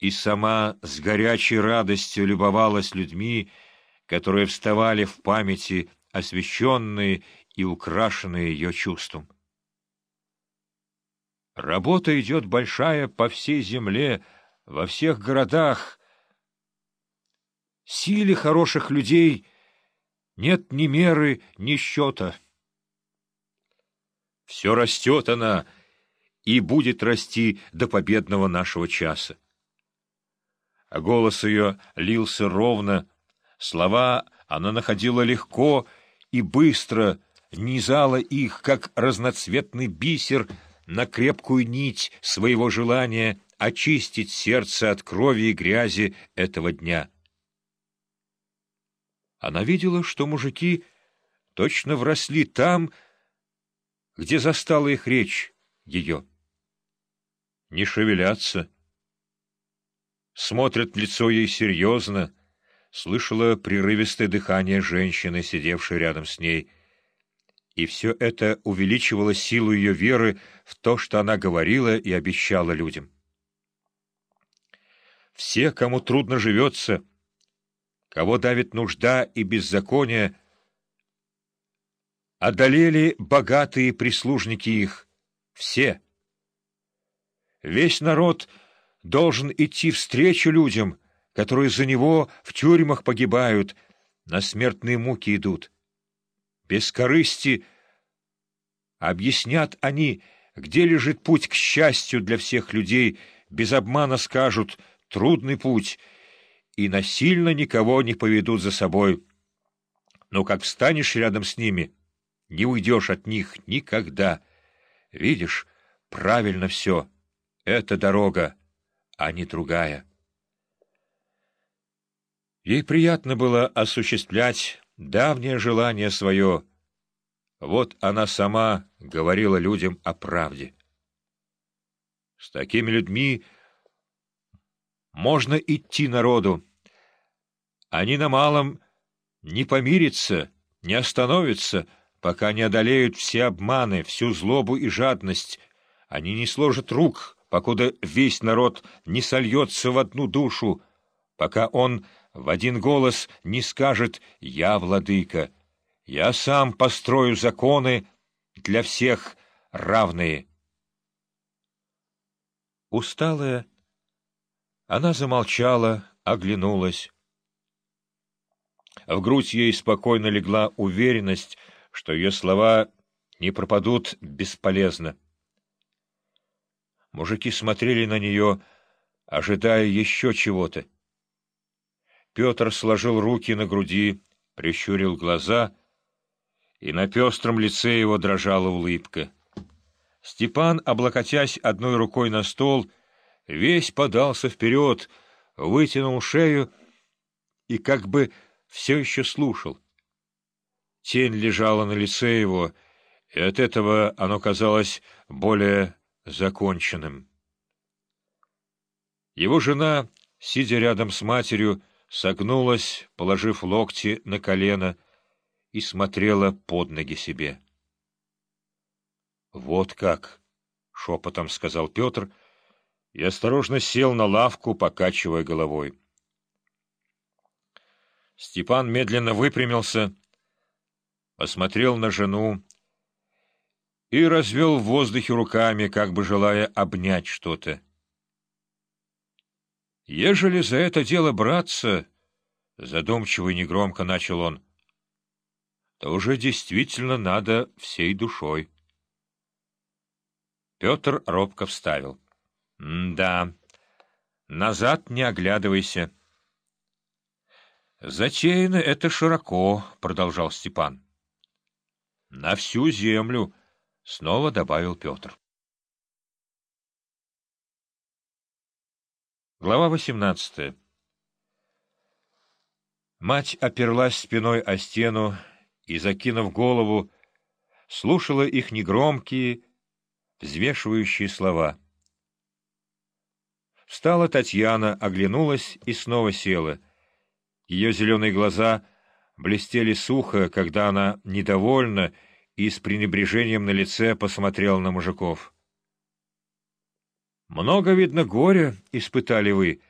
и сама с горячей радостью любовалась людьми, которые вставали в памяти, освещенные и украшенные ее чувством. Работа идет большая по всей земле, во всех городах. Силе хороших людей нет ни меры, ни счета. Все растет она и будет расти до победного нашего часа. А голос ее лился ровно, слова она находила легко и быстро, низала их, как разноцветный бисер, на крепкую нить своего желания очистить сердце от крови и грязи этого дня. Она видела, что мужики точно вросли там, где застала их речь ее. Не шевелятся. Смотрят в лицо ей серьезно, слышала прерывистое дыхание женщины, сидевшей рядом с ней, и все это увеличивало силу ее веры в то, что она говорила и обещала людям. Все, кому трудно живется, кого давит нужда и беззаконие, одолели богатые прислужники их, все. Весь народ должен идти встречу людям, которые за него в тюрьмах погибают, на смертные муки идут. Без корысти объяснят они, где лежит путь к счастью для всех людей, без обмана скажут — трудный путь, и насильно никого не поведут за собой. Но как встанешь рядом с ними, не уйдешь от них никогда. Видишь, правильно все. Это дорога, а не другая. Ей приятно было осуществлять давнее желание свое. Вот она сама говорила людям о правде. С такими людьми можно идти народу. Они на малом не помирятся, не остановятся, пока не одолеют все обманы, всю злобу и жадность. Они не сложат рук, покуда весь народ не сольется в одну душу, пока он в один голос не скажет «Я владыка», «Я сам построю законы для всех равные». Усталая, она замолчала, оглянулась. В грудь ей спокойно легла уверенность, что ее слова не пропадут бесполезно. Мужики смотрели на нее, ожидая еще чего-то. Петр сложил руки на груди, прищурил глаза, и на пестром лице его дрожала улыбка. Степан, облокотясь одной рукой на стол, — весь подался вперед, вытянул шею и как бы все еще слушал. Тень лежала на лице его, и от этого оно казалось более законченным. Его жена, сидя рядом с матерью, согнулась, положив локти на колено, и смотрела под ноги себе. — Вот как! — шепотом сказал Петр — и осторожно сел на лавку, покачивая головой. Степан медленно выпрямился, посмотрел на жену и развел в воздухе руками, как бы желая обнять что-то. «Ежели за это дело браться, — задумчиво и негромко начал он, — то уже действительно надо всей душой». Петр робко вставил. «Да, назад не оглядывайся». «Затеяно это широко», — продолжал Степан. «На всю землю», — снова добавил Петр. Глава восемнадцатая Мать оперлась спиной о стену и, закинув голову, слушала их негромкие, взвешивающие слова — Встала Татьяна, оглянулась и снова села. Ее зеленые глаза блестели сухо, когда она недовольна и с пренебрежением на лице посмотрела на мужиков. — Много, видно, горя испытали вы,